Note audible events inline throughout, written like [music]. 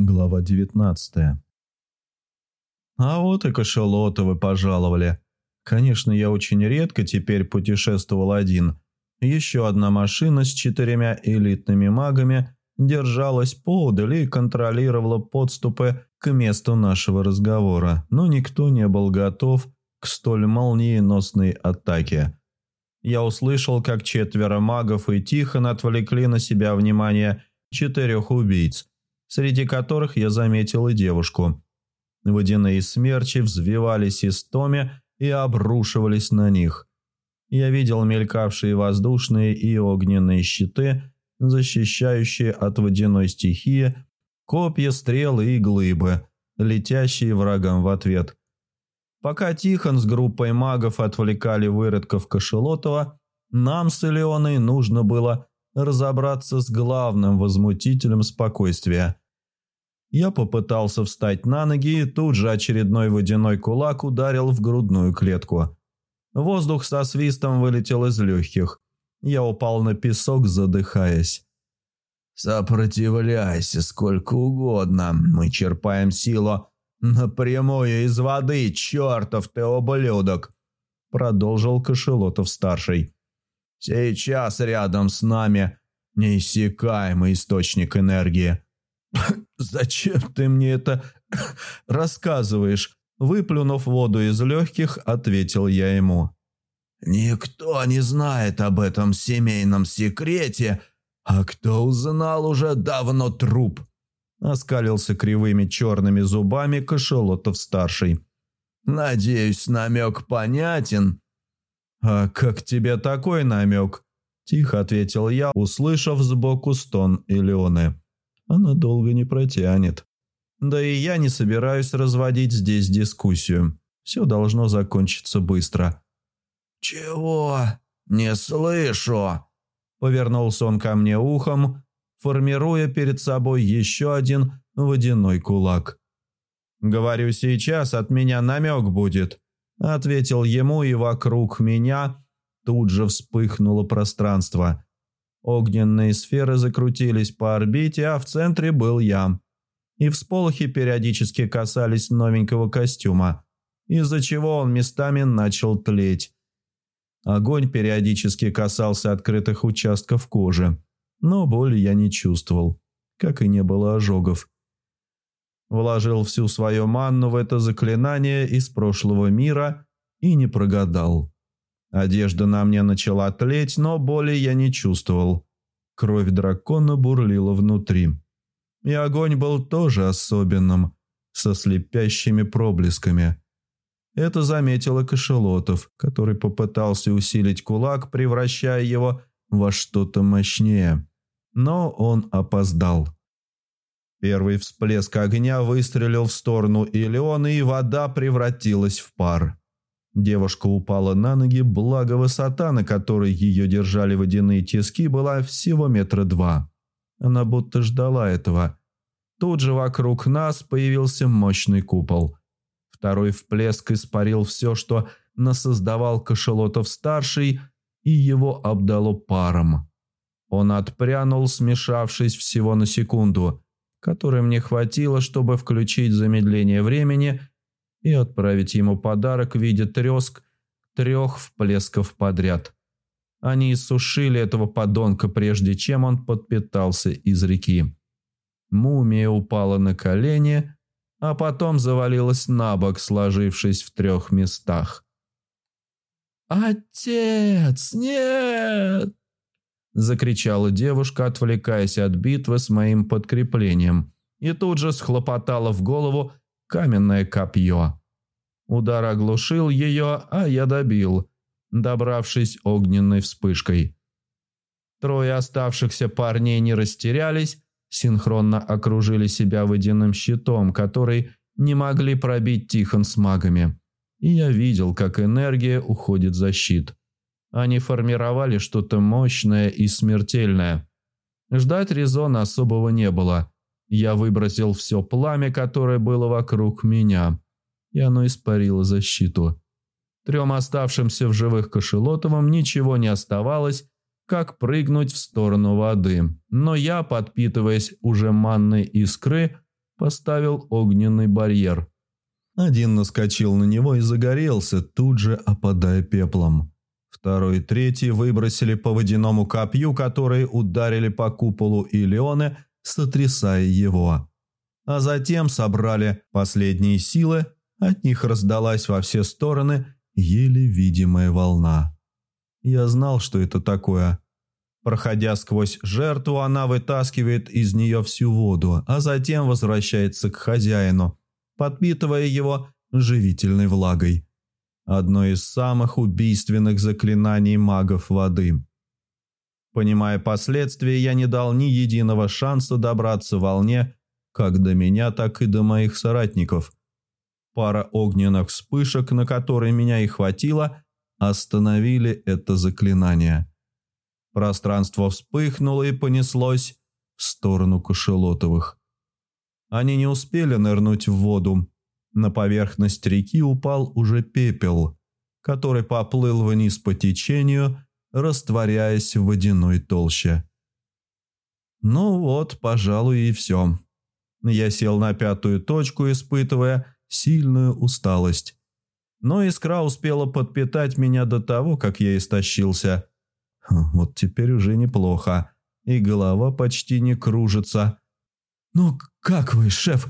Глава 19 А вот и Кошелотовы пожаловали. Конечно, я очень редко теперь путешествовал один. Еще одна машина с четырьмя элитными магами держалась поодаль и контролировала подступы к месту нашего разговора, но никто не был готов к столь молниеносной атаке. Я услышал, как четверо магов и Тихон отвлекли на себя внимание четырех убийц – среди которых я заметил и девушку. Водяные смерчи взвивались из томи и обрушивались на них. Я видел мелькавшие воздушные и огненные щиты, защищающие от водяной стихии, копья, стрелы и глыбы, летящие врагам в ответ. Пока Тихон с группой магов отвлекали выродков Кошелотова, нам с Элеоной нужно было разобраться с главным возмутителем спокойствия. Я попытался встать на ноги, и тут же очередной водяной кулак ударил в грудную клетку. Воздух со свистом вылетел из легких. Я упал на песок, задыхаясь. «Сопротивляйся сколько угодно. Мы черпаем силу напрямую из воды, чертов ты ублюдок!» Продолжил Кошелотов-старший. Сейчас рядом с нами неиссякаемый источник энергии. [laughs] «Зачем ты мне это [laughs] рассказываешь?» Выплюнув воду из легких, ответил я ему. «Никто не знает об этом семейном секрете, а кто узнал, уже давно труп», — оскалился кривыми черными зубами Кошелотов-старший. «Надеюсь, намек понятен?» «А как тебе такой намек?» – тихо ответил я, услышав сбоку стон Элеоны. «Она долго не протянет. Да и я не собираюсь разводить здесь дискуссию. Все должно закончиться быстро». «Чего? Не слышу!» Повернулся он ко мне ухом, формируя перед собой еще один водяной кулак. «Говорю, сейчас от меня намек будет», Ответил ему, и вокруг меня тут же вспыхнуло пространство. Огненные сферы закрутились по орбите, а в центре был я. И всполохи периодически касались новенького костюма, из-за чего он местами начал тлеть. Огонь периодически касался открытых участков кожи, но боли я не чувствовал, как и не было ожогов. Вложил всю свою манну в это заклинание из прошлого мира и не прогадал. Одежда на мне начала тлеть, но боли я не чувствовал. Кровь дракона бурлила внутри. И огонь был тоже особенным, со слепящими проблесками. Это заметила Кошелотов, который попытался усилить кулак, превращая его во что-то мощнее. Но он опоздал. Первый всплеск огня выстрелил в сторону Илеона, и вода превратилась в пар. Девушка упала на ноги, благо высота, на которой ее держали водяные тиски, была всего метра два. Она будто ждала этого. Тут же вокруг нас появился мощный купол. Второй вплеск испарил все, что насоздавал Кошелотов-старший, и его обдало паром. Он отпрянул, смешавшись всего на секунду – которой мне хватило, чтобы включить замедление времени и отправить ему подарок в виде треск трех вплесков подряд. Они иссушили этого подонка, прежде чем он подпитался из реки. Мумия упала на колени, а потом завалилась на бок, сложившись в трех местах. «Отец, нет!» Закричала девушка, отвлекаясь от битвы с моим подкреплением, и тут же схлопотала в голову каменное копье. Удар оглушил ее, а я добил, добравшись огненной вспышкой. Трое оставшихся парней не растерялись, синхронно окружили себя водяным щитом, который не могли пробить Тихон с магами. И я видел, как энергия уходит за щит. Они формировали что-то мощное и смертельное. Ждать резона особого не было. Я выбросил все пламя, которое было вокруг меня, и оно испарило защиту. Трем оставшимся в живых Кошелотовым ничего не оставалось, как прыгнуть в сторону воды. Но я, подпитываясь уже манной искры, поставил огненный барьер. Один наскочил на него и загорелся, тут же опадая пеплом. Второй и третий выбросили по водяному копью, которые ударили по куполу Илеоны, сотрясая его. А затем собрали последние силы, от них раздалась во все стороны еле видимая волна. Я знал, что это такое. Проходя сквозь жертву, она вытаскивает из нее всю воду, а затем возвращается к хозяину, подпитывая его живительной влагой. Одно из самых убийственных заклинаний магов воды. Понимая последствия, я не дал ни единого шанса добраться волне как до меня, так и до моих соратников. Пара огненных вспышек, на которые меня и хватило, остановили это заклинание. Пространство вспыхнуло и понеслось в сторону Кошелотовых. Они не успели нырнуть в воду. На поверхность реки упал уже пепел, который поплыл вниз по течению, растворяясь в водяной толще. Ну вот, пожалуй, и все. Я сел на пятую точку, испытывая сильную усталость. Но искра успела подпитать меня до того, как я истощился. Вот теперь уже неплохо, и голова почти не кружится. «Ну как вы, шеф?»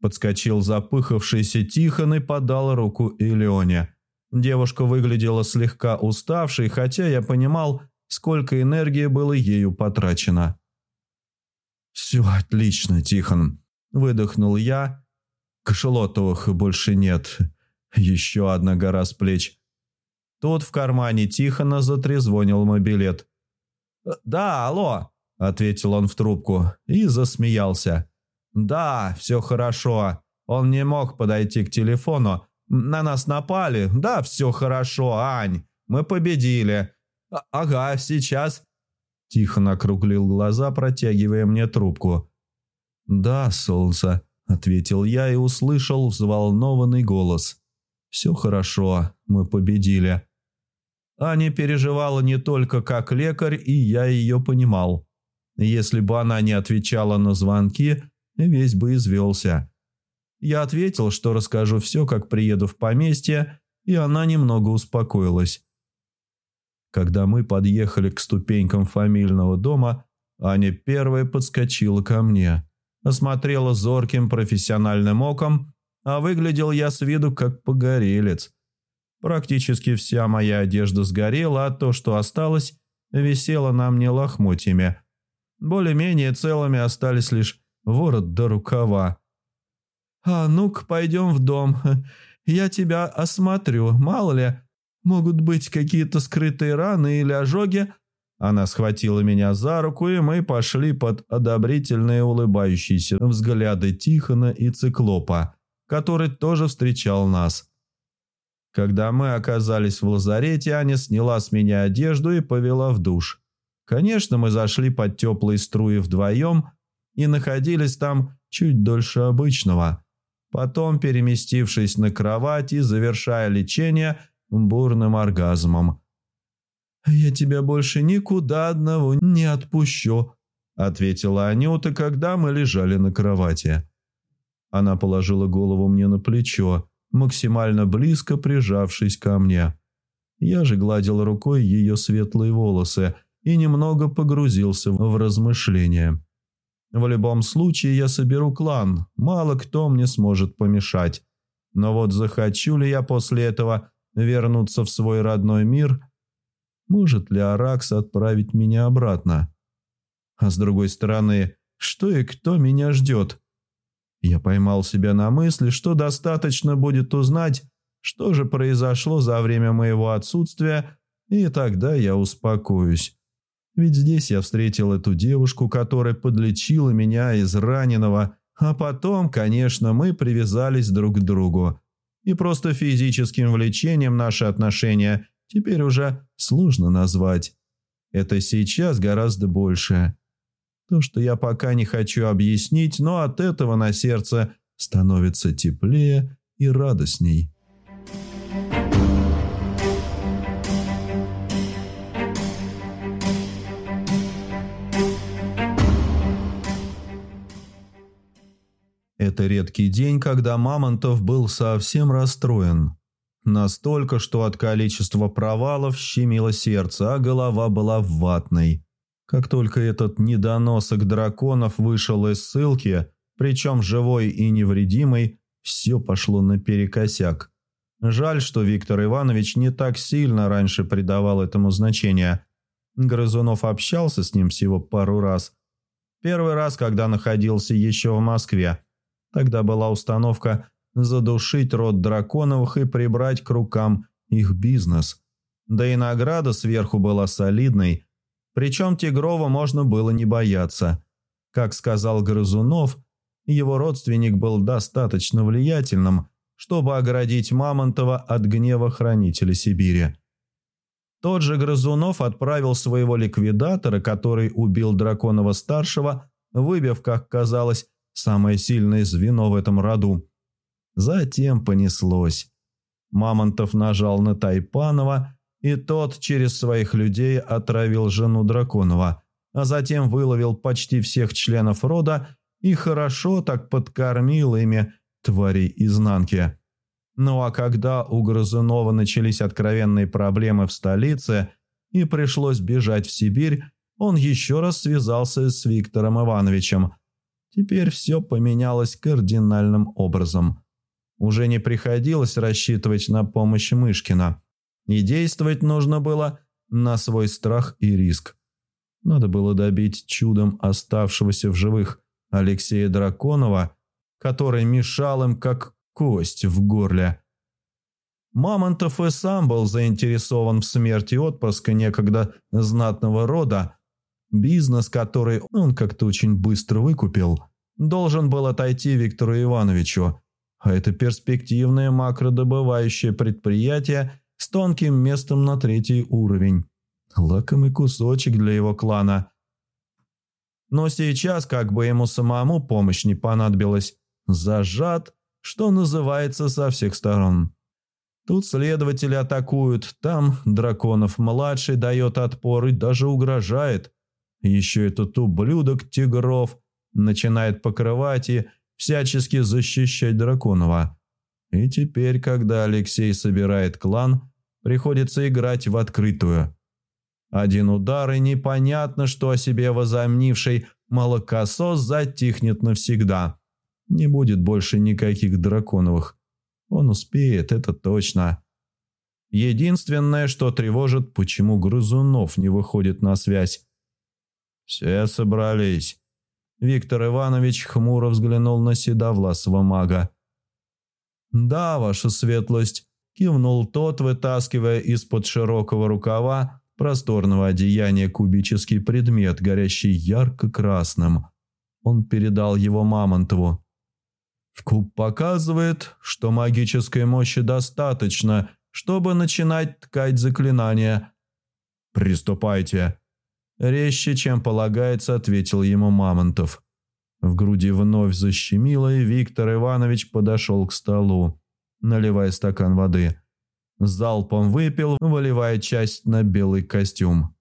Подскочил запыхавшийся Тихон и подал руку Элеоне. Девушка выглядела слегка уставшей, хотя я понимал, сколько энергии было ею потрачено. «Все отлично, Тихон», – выдохнул я. «Кошелотовых больше нет. Еще одна гора с плеч. Тут в кармане Тихона затрезвонил мобилет. «Да, алло», – ответил он в трубку и засмеялся. «Да, все хорошо. Он не мог подойти к телефону. На нас напали. Да, все хорошо, Ань. Мы победили. А ага, сейчас». Тихо округлил глаза, протягивая мне трубку. «Да, солнце», – ответил я и услышал взволнованный голос. «Все хорошо, мы победили». Аня переживала не только как лекарь, и я ее понимал. Если бы она не отвечала на звонки, весь бы извелся. Я ответил, что расскажу все, как приеду в поместье, и она немного успокоилась. Когда мы подъехали к ступенькам фамильного дома, Аня первая подскочила ко мне, осмотрела зорким профессиональным оком, а выглядел я с виду как погорелец – Практически вся моя одежда сгорела, а то, что осталось, висело на мне лохмотьями. Более-менее целыми остались лишь ворот до рукава. «А ну-ка, пойдем в дом. Я тебя осмотрю. Мало ли, могут быть какие-то скрытые раны или ожоги». Она схватила меня за руку, и мы пошли под одобрительные улыбающиеся взгляды Тихона и Циклопа, который тоже встречал нас. Когда мы оказались в лазарете, Аня сняла с меня одежду и повела в душ. Конечно, мы зашли под теплые струи вдвоем и находились там чуть дольше обычного. Потом, переместившись на кровать и завершая лечение бурным оргазмом. «Я тебя больше никуда одного не отпущу», – ответила Анюта, когда мы лежали на кровати. Она положила голову мне на плечо, максимально близко прижавшись ко мне. Я же гладил рукой ее светлые волосы и немного погрузился в размышления. В любом случае я соберу клан, мало кто мне сможет помешать. Но вот захочу ли я после этого вернуться в свой родной мир, может ли Аракс отправить меня обратно? А с другой стороны, что и кто меня ждет? Я поймал себя на мысли, что достаточно будет узнать, что же произошло за время моего отсутствия, и тогда я успокоюсь. Ведь здесь я встретил эту девушку, которая подлечила меня из раненого, а потом, конечно, мы привязались друг к другу. И просто физическим влечением наши отношения теперь уже сложно назвать. Это сейчас гораздо больше. То, что я пока не хочу объяснить, но от этого на сердце становится теплее и радостней. Это редкий день, когда Мамонтов был совсем расстроен. Настолько, что от количества провалов щемило сердце, а голова была ватной. Как только этот недоносок драконов вышел из ссылки, причем живой и невредимый, все пошло наперекосяк. Жаль, что Виктор Иванович не так сильно раньше придавал этому значения. Грызунов общался с ним всего пару раз. Первый раз, когда находился еще в Москве. Тогда была установка задушить род Драконовых и прибрать к рукам их бизнес. Да и награда сверху была солидной, причем Тигрова можно было не бояться. Как сказал Грызунов, его родственник был достаточно влиятельным, чтобы оградить Мамонтова от гнева хранителя Сибири. Тот же Грызунов отправил своего ликвидатора, который убил Драконова-старшего, выбив, как казалось, самое сильное звено в этом роду. Затем понеслось. Мамонтов нажал на Тайпанова, и тот через своих людей отравил жену Драконова, а затем выловил почти всех членов рода и хорошо так подкормил ими тварей изнанки. Ну а когда у Грызунова начались откровенные проблемы в столице и пришлось бежать в Сибирь, он еще раз связался с Виктором Ивановичем. Теперь все поменялось кардинальным образом. Уже не приходилось рассчитывать на помощь Мышкина. И действовать нужно было на свой страх и риск. Надо было добить чудом оставшегося в живых Алексея Драконова, который мешал им как кость в горле. Мамонтов и сам был заинтересован в смерти отпрыска некогда знатного рода. Бизнес, который он как-то очень быстро выкупил, должен был отойти Виктору Ивановичу, а это перспективное макродобывающее предприятие с тонким местом на третий уровень. Лакомый кусочек для его клана. Но сейчас, как бы ему самому помощь не понадобилась, зажат, что называется, со всех сторон. Тут следователи атакуют, там Драконов-младший дает отпор и даже угрожает. Еще этот ублюдок Тигров начинает покрывать и всячески защищать Драконова. И теперь, когда Алексей собирает клан, приходится играть в открытую. Один удар, и непонятно, что о себе возомнивший молокосос затихнет навсегда. Не будет больше никаких драконовых. Он успеет, это точно. Единственное, что тревожит, почему Грызунов не выходит на связь. «Все собрались». Виктор Иванович хмуро взглянул на седовласого мага. «Да, ваша светлость», – кивнул тот, вытаскивая из-под широкого рукава просторного одеяния кубический предмет, горящий ярко-красным. Он передал его Мамонтову. Куб показывает, что магической мощи достаточно, чтобы начинать ткать заклинания. «Приступайте!» Резче, чем полагается, ответил ему Мамонтов. В груди вновь защемило, и Виктор Иванович подошел к столу, наливая стакан воды. Залпом выпил, выливая часть на белый костюм.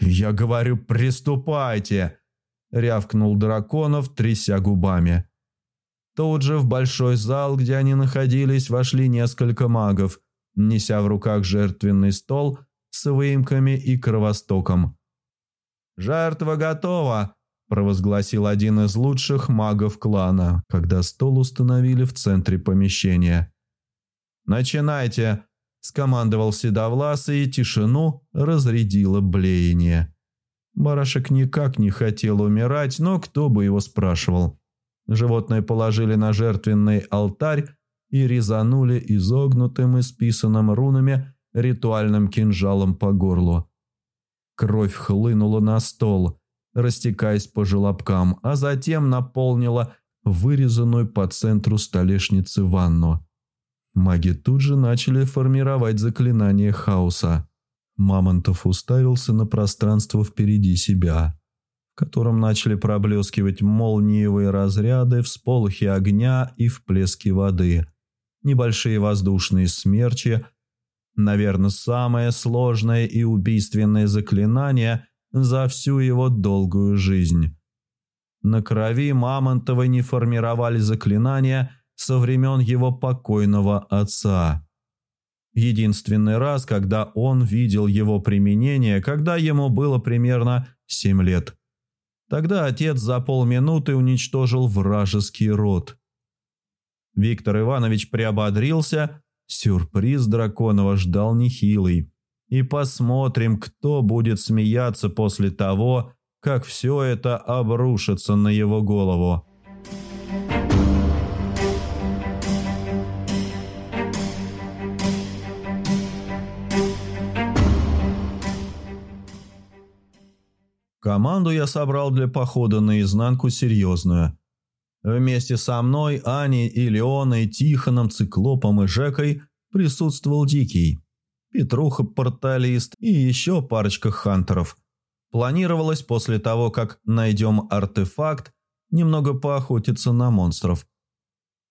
«Я говорю, приступайте!» – рявкнул Драконов, тряся губами. Тут же в большой зал, где они находились, вошли несколько магов, неся в руках жертвенный стол с выемками и кровостоком. «Жертва готова!» – провозгласил один из лучших магов клана, когда стол установили в центре помещения. «Начинайте!» – скомандовал Седовлас, и тишину разрядило блеяние. Барашек никак не хотел умирать, но кто бы его спрашивал. Животное положили на жертвенный алтарь и резанули изогнутым и списанным рунами ритуальным кинжалом по горлу. Кровь хлынула на стол, растекаясь по желобкам, а затем наполнила вырезанную по центру столешницы ванну. Маги тут же начали формировать заклинание хаоса. Мамонтов уставился на пространство впереди себя в котором начали проблескивать молниевые разряды, всполохи огня и вплески воды, небольшие воздушные смерчи, наверное, самое сложное и убийственное заклинание за всю его долгую жизнь. На крови Мамонтова не формировали заклинания со времен его покойного отца. Единственный раз, когда он видел его применение, когда ему было примерно семь лет. Тогда отец за полминуты уничтожил вражеский род. Виктор Иванович приободрился, сюрприз Драконова ждал нехилый. И посмотрим, кто будет смеяться после того, как все это обрушится на его голову. Команду я собрал для похода наизнанку серьезную. Вместе со мной, Аней и Леоной, Тихоном, Циклопом и Жекой присутствовал Дикий, Петруха-порталист и еще парочка хантеров. Планировалось после того, как найдем артефакт, немного поохотиться на монстров.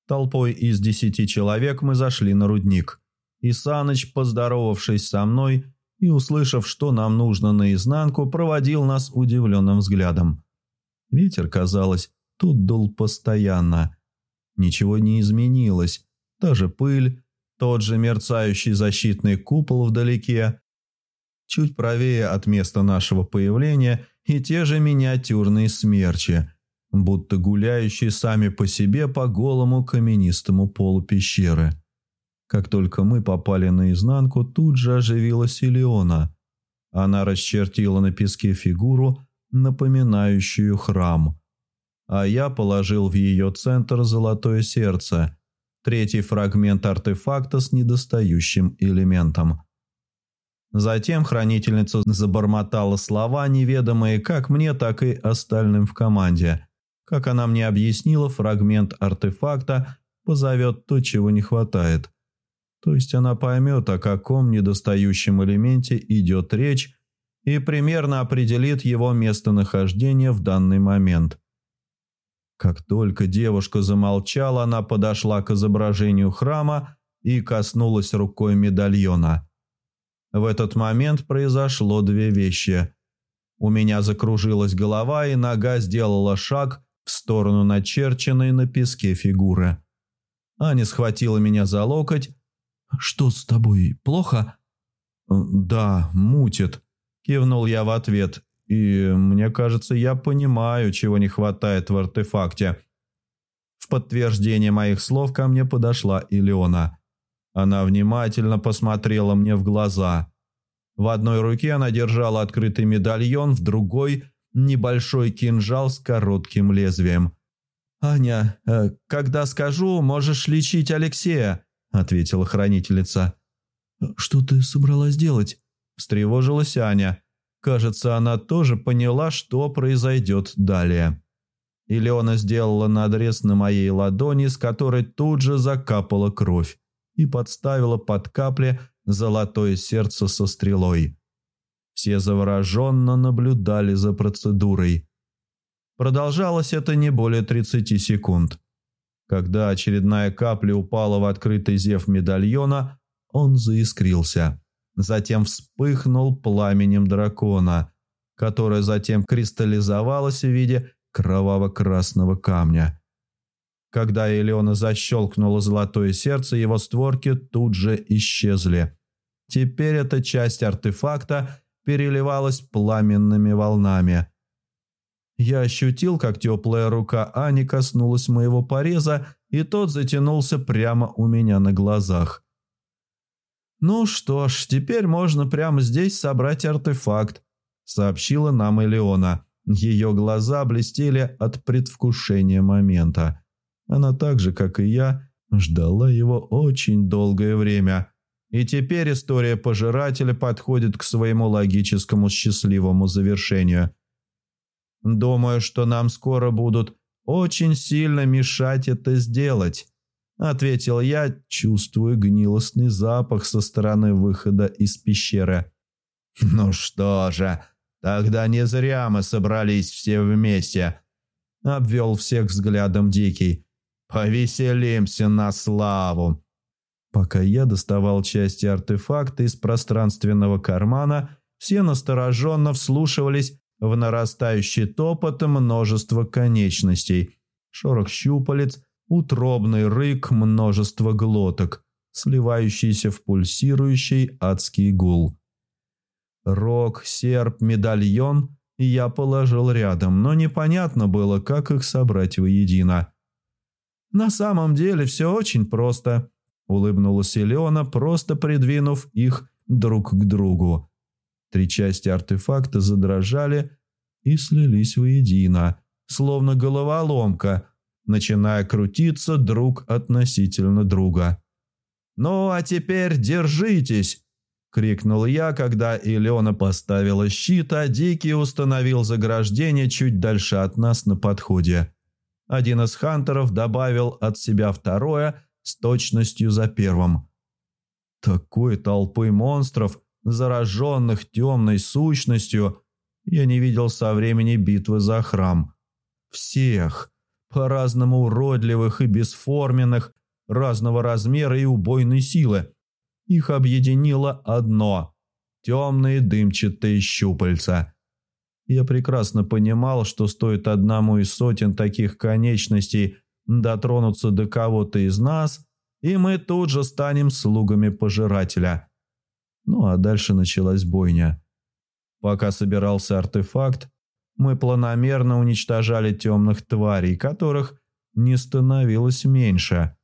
Толпой из десяти человек мы зашли на рудник. И Саныч, поздоровавшись со мной, и, услышав, что нам нужно наизнанку, проводил нас удивленным взглядом. Ветер, казалось, тут дул постоянно. Ничего не изменилось. Та же пыль, тот же мерцающий защитный купол вдалеке. Чуть правее от места нашего появления и те же миниатюрные смерчи, будто гуляющие сами по себе по голому каменистому полу пещеры. Как только мы попали наизнанку, тут же оживилась Илеона. Она расчертила на песке фигуру, напоминающую храм. А я положил в ее центр золотое сердце, третий фрагмент артефакта с недостающим элементом. Затем хранительница забормотала слова, неведомые как мне, так и остальным в команде. Как она мне объяснила, фрагмент артефакта позовет то, чего не хватает. То есть она поймет, о каком недостающем элементе идет речь и примерно определит его местонахождение в данный момент. Как только девушка замолчала, она подошла к изображению храма и коснулась рукой медальона. В этот момент произошло две вещи. У меня закружилась голова, и нога сделала шаг в сторону начерченной на песке фигуры. Аня схватила меня за локоть «Что с тобой? Плохо?» «Да, мутит», – кивнул я в ответ. «И мне кажется, я понимаю, чего не хватает в артефакте». В подтверждение моих слов ко мне подошла Илеона. Она внимательно посмотрела мне в глаза. В одной руке она держала открытый медальон, в другой – небольшой кинжал с коротким лезвием. «Аня, э, когда скажу, можешь лечить Алексея», ответила хранительница. «Что ты собралась делать?» – встревожилась Аня. Кажется, она тоже поняла, что произойдет далее. И Леона сделала надрез на моей ладони, с которой тут же закапала кровь, и подставила под капли золотое сердце со стрелой. Все завороженно наблюдали за процедурой. Продолжалось это не более 30 секунд. Когда очередная капля упала в открытый зев медальона, он заискрился. Затем вспыхнул пламенем дракона, которое затем кристаллизовалось в виде кроваво-красного камня. Когда Элеона защелкнула золотое сердце, его створки тут же исчезли. Теперь эта часть артефакта переливалась пламенными волнами – я ощутил, как теплая рука Ани коснулась моего пореза, и тот затянулся прямо у меня на глазах. «Ну что ж, теперь можно прямо здесь собрать артефакт», — сообщила нам Элеона. Ее глаза блестели от предвкушения момента. Она так же, как и я, ждала его очень долгое время. И теперь история пожирателя подходит к своему логическому счастливому завершению – Думаю, что нам скоро будут очень сильно мешать это сделать», – ответил я, чувствуя гнилостный запах со стороны выхода из пещеры. «Ну что же, тогда не зря мы собрались все вместе», – обвел всех взглядом Дикий. «Повеселимся на славу». Пока я доставал части артефакта из пространственного кармана, все настороженно вслушивались в нарастающий топот множество конечностей, шорох щупалец, утробный рык множества глоток, сливающийся в пульсирующий адский гул. Рог, серп, медальон я положил рядом, но непонятно было, как их собрать воедино. «На самом деле все очень просто», – улыбнулась Елеона, просто придвинув их друг к другу. Три части артефакта задрожали и слились воедино, словно головоломка, начиная крутиться друг относительно друга. «Ну, а теперь держитесь!» – крикнул я, когда Илена поставила щит, а Дикий установил заграждение чуть дальше от нас на подходе. Один из хантеров добавил от себя второе с точностью за первым. Такой толпы монстров, зараженных темной сущностью, я не видел со времени битвы за храм. Всех, по-разному уродливых и бесформенных, разного размера и убойной силы. Их объединило одно – темные дымчатые щупальца. Я прекрасно понимал, что стоит одному из сотен таких конечностей дотронуться до кого-то из нас, и мы тут же станем слугами пожирателя. Ну а дальше началась бойня. Пока собирался артефакт, мы планомерно уничтожали темных тварей, которых не становилось меньше.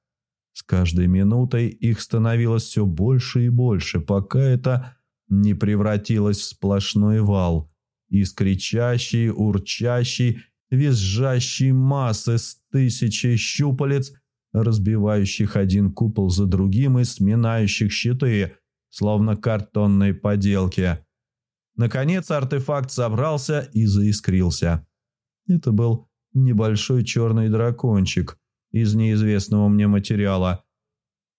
С каждой минутой их становилось все больше и больше, пока это не превратилось в сплошной вал из кричащей, урчащей, визжащей массы с тысячей щупалец, разбивающих один купол за другим и сминающих щиты, словно картонные поделки. Наконец артефакт собрался и заискрился. Это был небольшой черный дракончик из неизвестного мне материала.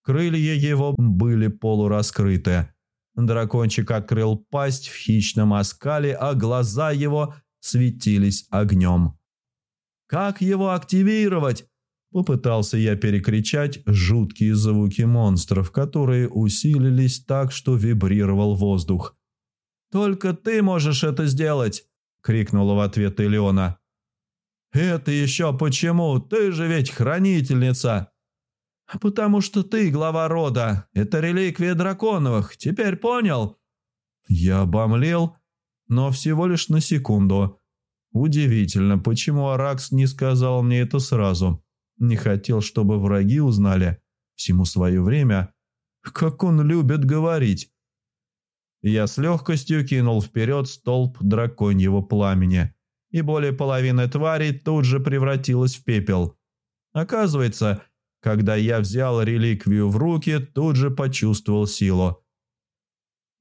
Крылья его были полураскрыты. Дракончик открыл пасть в хищном оскале, а глаза его светились огнем. «Как его активировать?» Попытался я перекричать жуткие звуки монстров, которые усилились так, что вибрировал воздух. «Только ты можешь это сделать!» — крикнула в ответ Элеона. «Это еще почему? Ты же ведь хранительница!» «Потому что ты глава рода. Это реликвия драконовых. Теперь понял?» Я обомлел, но всего лишь на секунду. Удивительно, почему Аракс не сказал мне это сразу. Не хотел, чтобы враги узнали. Всему свое время. Как он любит говорить. Я с легкостью кинул вперед столб драконьего пламени, и более половины тварей тут же превратилась в пепел. Оказывается, когда я взял реликвию в руки, тут же почувствовал силу.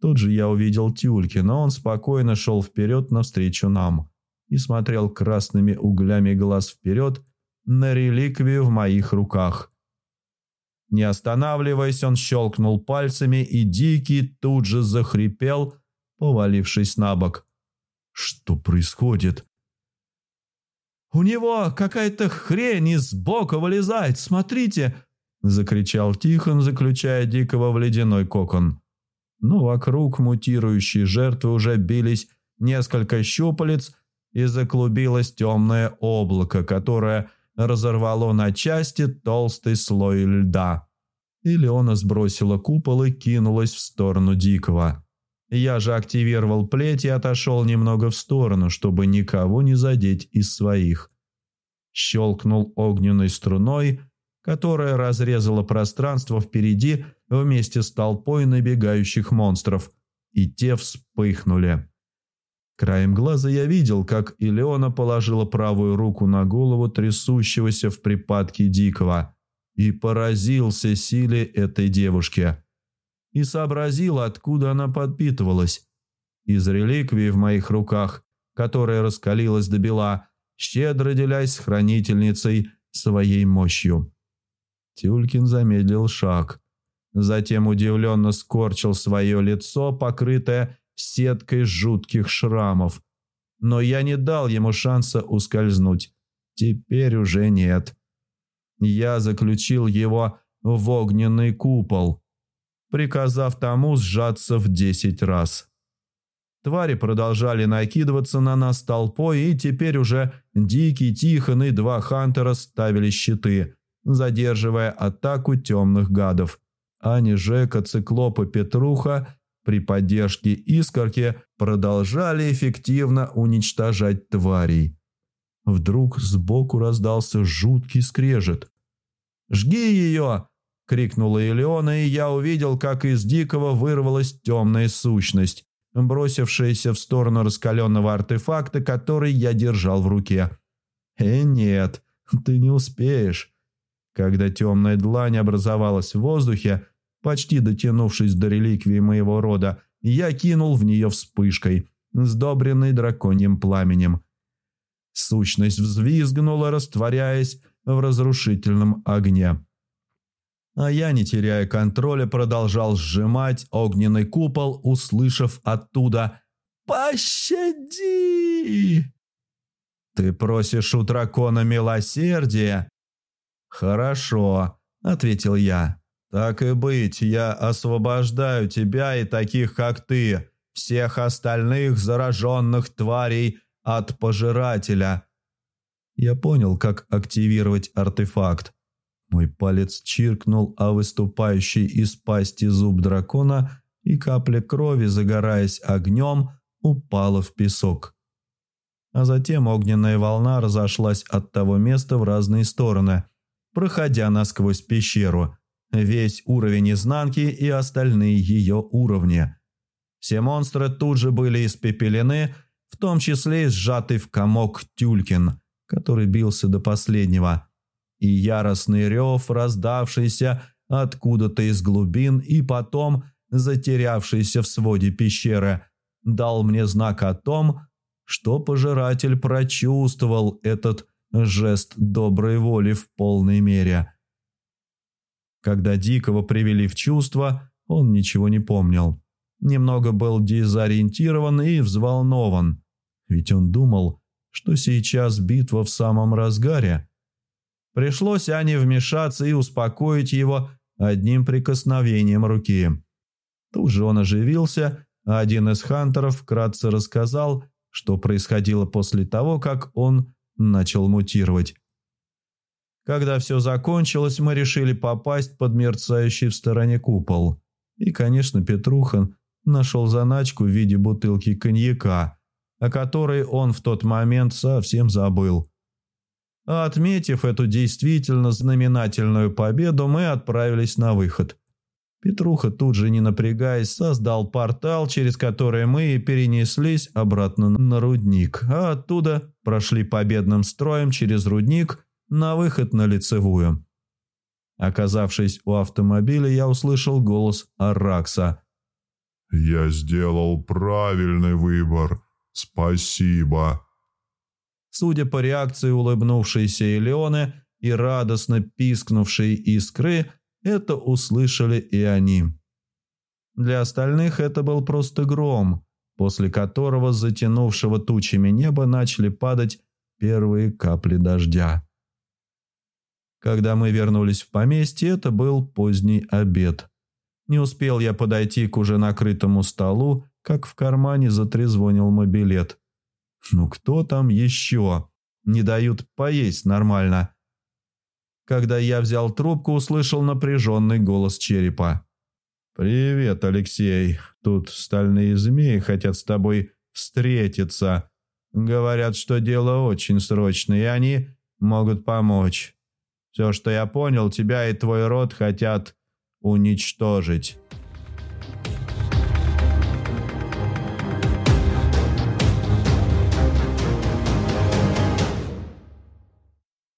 Тут же я увидел Тюльки, но он спокойно шел вперед навстречу нам и смотрел красными углями глаз вперед на реликвию в моих руках. Не останавливаясь, он щелкнул пальцами, и Дикий тут же захрипел, повалившись на бок. «Что происходит?» «У него какая-то хрень из бока вылезает, смотрите!» – закричал Тихон, заключая Дикого в ледяной кокон. Но вокруг мутирующей жертвы уже бились несколько щупалец, и заклубилось темное облако, которое разорвало на части толстый слой льда. Илеона сбросила купол и кинулась в сторону Дикого. Я же активировал плеть и отошел немного в сторону, чтобы никого не задеть из своих. Щелкнул огненной струной, которая разрезала пространство впереди вместе с толпой набегающих монстров, и те вспыхнули. Краем глаза я видел, как Илеона положила правую руку на голову трясущегося в припадке Дикого и поразился силе этой девушки. И сообразил, откуда она подпитывалась. Из реликвии в моих руках, которая раскалилась до бела, щедро делясь с хранительницей своей мощью. Тюлькин замедлил шаг. Затем удивленно скорчил свое лицо, покрытое сеткой жутких шрамов. Но я не дал ему шанса ускользнуть. Теперь уже нет. Я заключил его в огненный купол, приказав тому сжаться в десять раз. Твари продолжали накидываться на нас толпой, и теперь уже Дикий, Тихон и два Хантера ставили щиты, задерживая атаку темных гадов. Ани, Жека, Циклоп и Петруха при поддержке Искорки продолжали эффективно уничтожать тварей. Вдруг сбоку раздался жуткий скрежет. «Жги ее!» – крикнула Элеона, и я увидел, как из Дикого вырвалась темная сущность, бросившаяся в сторону раскаленного артефакта, который я держал в руке. «Э, нет, ты не успеешь». Когда темная длань образовалась в воздухе, почти дотянувшись до реликвии моего рода, я кинул в нее вспышкой, сдобренной драконьим пламенем. Сущность взвизгнула, растворяясь в разрушительном огне. А я, не теряя контроля, продолжал сжимать огненный купол, услышав оттуда «Пощади!» «Ты просишь у дракона милосердия?» «Хорошо», — ответил я. «Так и быть, я освобождаю тебя и таких, как ты, всех остальных зараженных тварей от пожирателя». Я понял, как активировать артефакт. Мой палец чиркнул о выступающий из пасти зуб дракона, и капля крови, загораясь огнем, упала в песок. А затем огненная волна разошлась от того места в разные стороны, проходя насквозь пещеру, весь уровень изнанки и остальные ее уровни. Все монстры тут же были испепелены, в том числе и сжатый в комок Тюлькин, который бился до последнего – и яростный рев, раздавшийся откуда-то из глубин и потом затерявшийся в своде пещеры, дал мне знак о том, что пожиратель прочувствовал этот жест доброй воли в полной мере. Когда Дикого привели в чувство, он ничего не помнил. Немного был дезориентирован и взволнован, ведь он думал, что сейчас битва в самом разгаре – Пришлось Ане вмешаться и успокоить его одним прикосновением руки. Тут же он оживился, а один из хантеров вкратце рассказал, что происходило после того, как он начал мутировать. Когда все закончилось, мы решили попасть под мерцающий в стороне купол. И, конечно, Петрухан нашел заначку в виде бутылки коньяка, о которой он в тот момент совсем забыл. А отметив эту действительно знаменательную победу, мы отправились на выход. Петруха тут же, не напрягаясь, создал портал, через который мы перенеслись обратно на рудник, а оттуда прошли победным строем через рудник на выход на лицевую. Оказавшись у автомобиля, я услышал голос Аракса. «Я сделал правильный выбор. Спасибо». Судя по реакции улыбнувшейся Элеоны и радостно пискнувшей искры, это услышали и они. Для остальных это был просто гром, после которого с затянувшего тучами неба начали падать первые капли дождя. Когда мы вернулись в поместье, это был поздний обед. Не успел я подойти к уже накрытому столу, как в кармане затрезвонил мобилет. Ну кто там еще? Не дают поесть нормально. Когда я взял трубку, услышал напряженный голос черепа. «Привет, Алексей. Тут стальные змеи хотят с тобой встретиться. Говорят, что дело очень срочное, и они могут помочь. Все, что я понял, тебя и твой род хотят уничтожить».